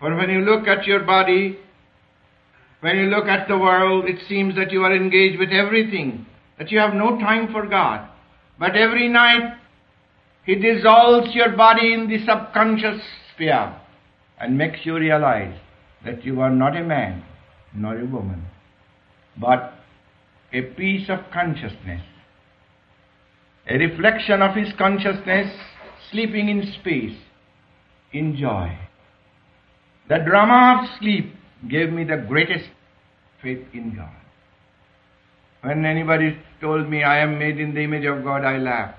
For when you look at your body, when you look at the world, it seems that you are engaged with everything, that you have no time for God. But every night, He dissolves your body in the subconscious sphere and makes you realize that you are not a man nor a woman, but a piece of consciousness, a reflection of His consciousness sleeping in space, in joy. The drama of sleep gave me the greatest faith in God. When anybody told me I am made in the image of God, I laughed.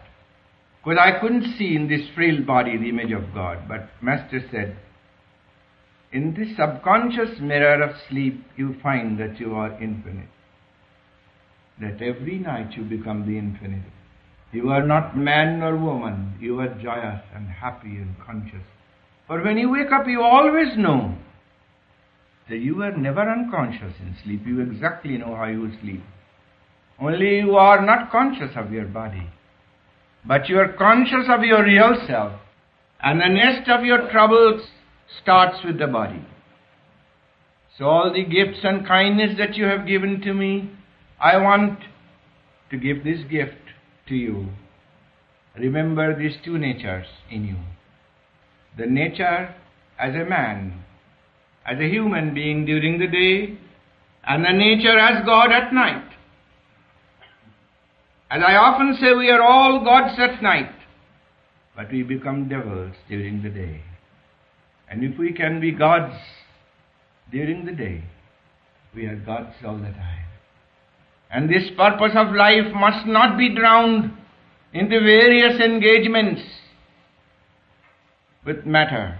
Because I couldn't see in this frail body the image of God. But Master said, in this subconscious mirror of sleep, you find that you are infinite. That every night you become the infinite. You are not man nor woman. You are joyous and happy and conscious. For when you wake up, you always know that you are never unconscious in sleep. You exactly know how you sleep. Only you are not conscious of your body. But you are conscious of your real self. And the nest of your troubles starts with the body. So all the gifts and kindness that you have given to me, I want to give this gift to you. Remember these two natures in you. The nature as a man, as a human being during the day, and the nature as God at night. As I often say, we are all gods at night, but we become devils during the day. And if we can be gods during the day, we are gods all the time. And this purpose of life must not be drowned in the various engagements with matter.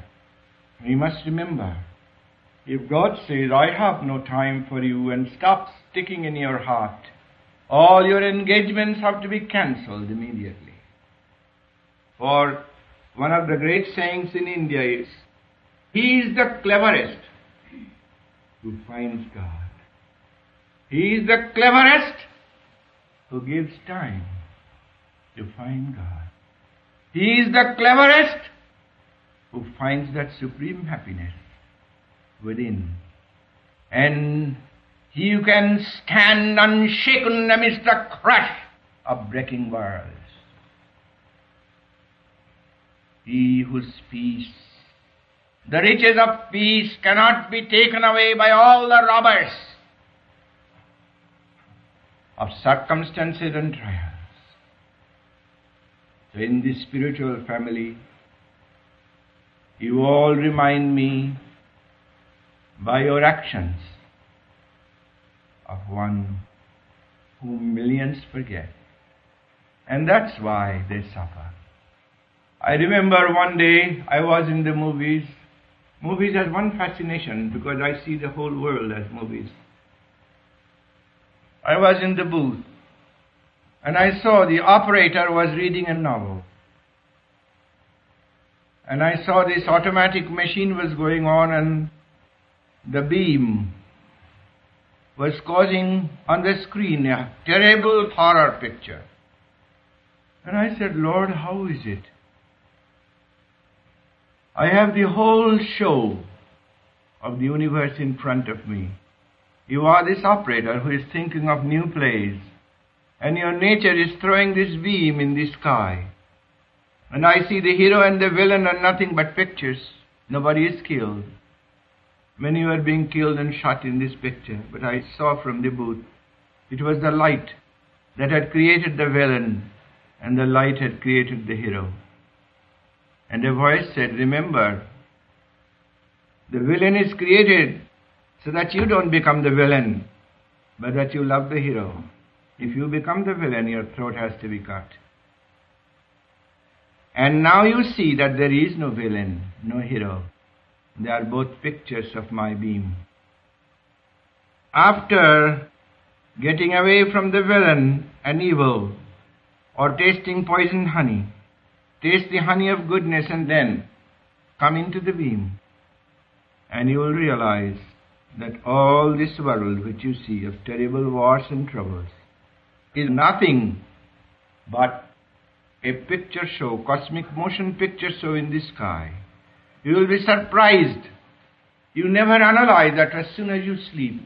We must remember if God says, I have no time for you, and stops sticking in your heart, all your engagements have to be cancelled immediately. For one of the great sayings in India is, He is the cleverest who finds God. He is the cleverest who gives time to find God. He is the cleverest who finds that supreme happiness within. And he who can stand unshaken amidst the crash of breaking worlds. He whose peace, the riches of peace cannot be taken away by all the robbers of circumstances and trials. So in this spiritual family, you all remind me by your actions of one whom millions forget. And that's why they suffer. I remember one day I was in the movies. Movies has one fascination because I see the whole world as movies. I was in the booth and I saw the operator was reading a novel. And I saw this automatic machine was going on and the beam was causing on the screen a terrible horror picture. And I said, Lord, how is it? I have the whole show of the universe in front of me. You are this operator who is thinking of new plays, and your nature is throwing this beam in the sky. And I see the hero and the villain are nothing but pictures. Nobody is killed. Many were being killed and shot in this picture, but I saw from the booth it was the light that had created the villain, and the light had created the hero. And a voice said, Remember, the villain is created so that you don't become the villain, but that you love the hero. If you become the villain, your throat has to be cut. And now you see that there is no villain, no hero. They are both pictures of my beam. After getting away from the villain and evil, or tasting poisoned honey, taste the honey of goodness and then come into the beam, and you will realize that all this world which you see of terrible wars and troubles is nothing but a picture show, cosmic motion picture show in the sky. You will be surprised You never analyze that as soon as you sleep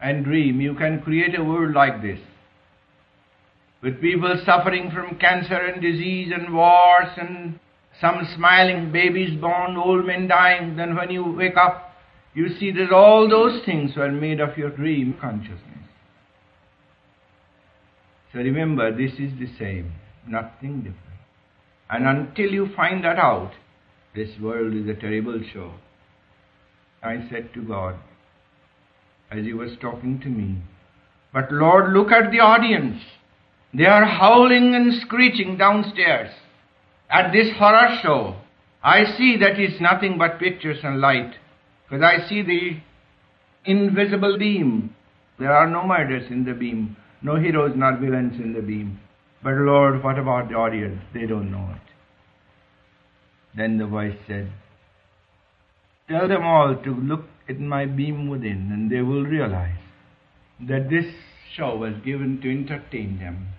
and dream, you can create a world like this. With people suffering from cancer and disease and wars and some smiling babies born, old men dying. Then when you wake up, you see that all those things were made of your dream consciousness. So remember, this is the same, nothing different. And until you find that out, this world is a terrible show. I said to God, as He was talking to me, but Lord, look at the audience. They are howling and screeching downstairs at this horror show. I see that it's nothing but pictures and light, because I see the invisible beam. There are no murders in the beam, no heroes nor villains in the beam. But Lord, what about the audience? They don't know it. Then the voice said, Tell them all to look at my beam within, and they will realize that this show was given to entertain them,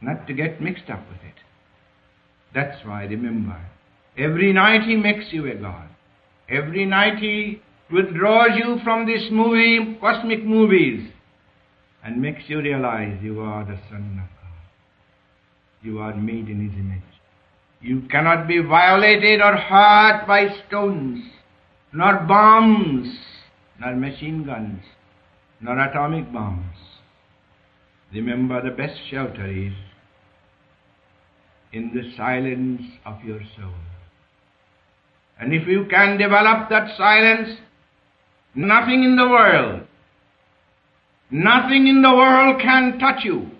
not to get mixed up with it. That's why, remember, every night He makes you a God. Every night He withdraws you from this movie, cosmic movies, and makes you realize you are the Son of God. You are made in His image. You cannot be violated or hurt by stones, nor bombs, nor machine guns, nor atomic bombs. Remember, the best shelter is in the silence of your soul. And if you can develop that silence, nothing in the world, nothing in the world can touch you.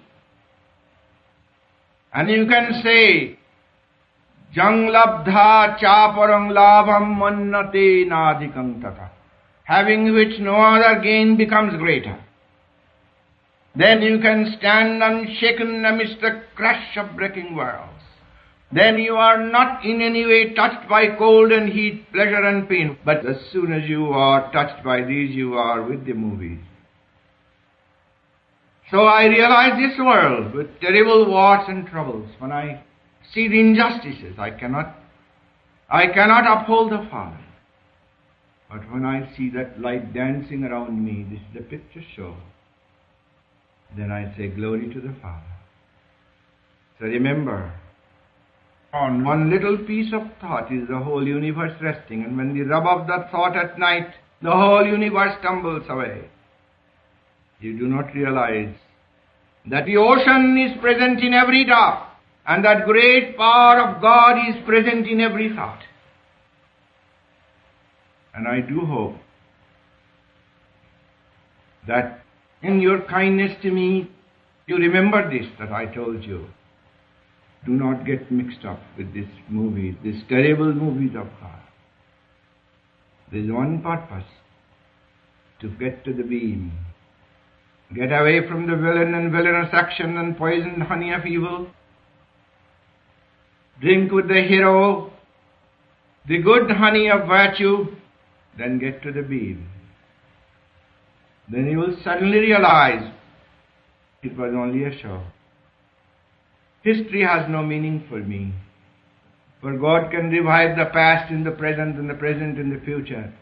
And you can say, Jang labdha chaparang labham mannate nadikang tata. Having which no other gain becomes greater. Then you can stand unshaken amidst the crash of breaking worlds then you are not in any way touched by cold and heat, pleasure and pain. But as soon as you are touched by these, you are with the movies. So I realize this world with terrible wars and troubles. When I see the injustices, I cannot, I cannot uphold the Father. But when I see that light dancing around me, this is the picture show, then I say, Glory to the Father. So remember, on one little piece of thought is the whole universe resting, and when we rub off that thought at night, the whole universe tumbles away. You do not realize that the ocean is present in every drop, and that great power of God is present in every thought. And I do hope that in your kindness to me, you remember this that I told you. Do not get mixed up with this movie, these terrible movies of God. There is one purpose to get to the beam. Get away from the villain and villainous action and poisoned honey of evil. Drink with the hero, the good honey of virtue, then get to the beam. Then you will suddenly realize it was only a show. History has no meaning for me. For God can revive the past in the present and the present in the future.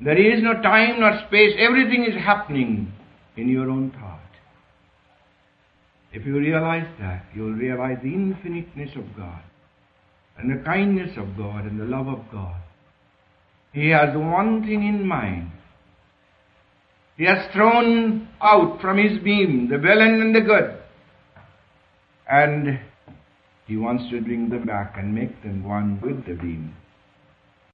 There is no time nor space. Everything is happening in your own thought. If you realize that, you will realize the infiniteness of God and the kindness of God and the love of God. He has one thing in mind. He has thrown out from his beam the villain and the good and he wants to bring them back and make them one with the beam.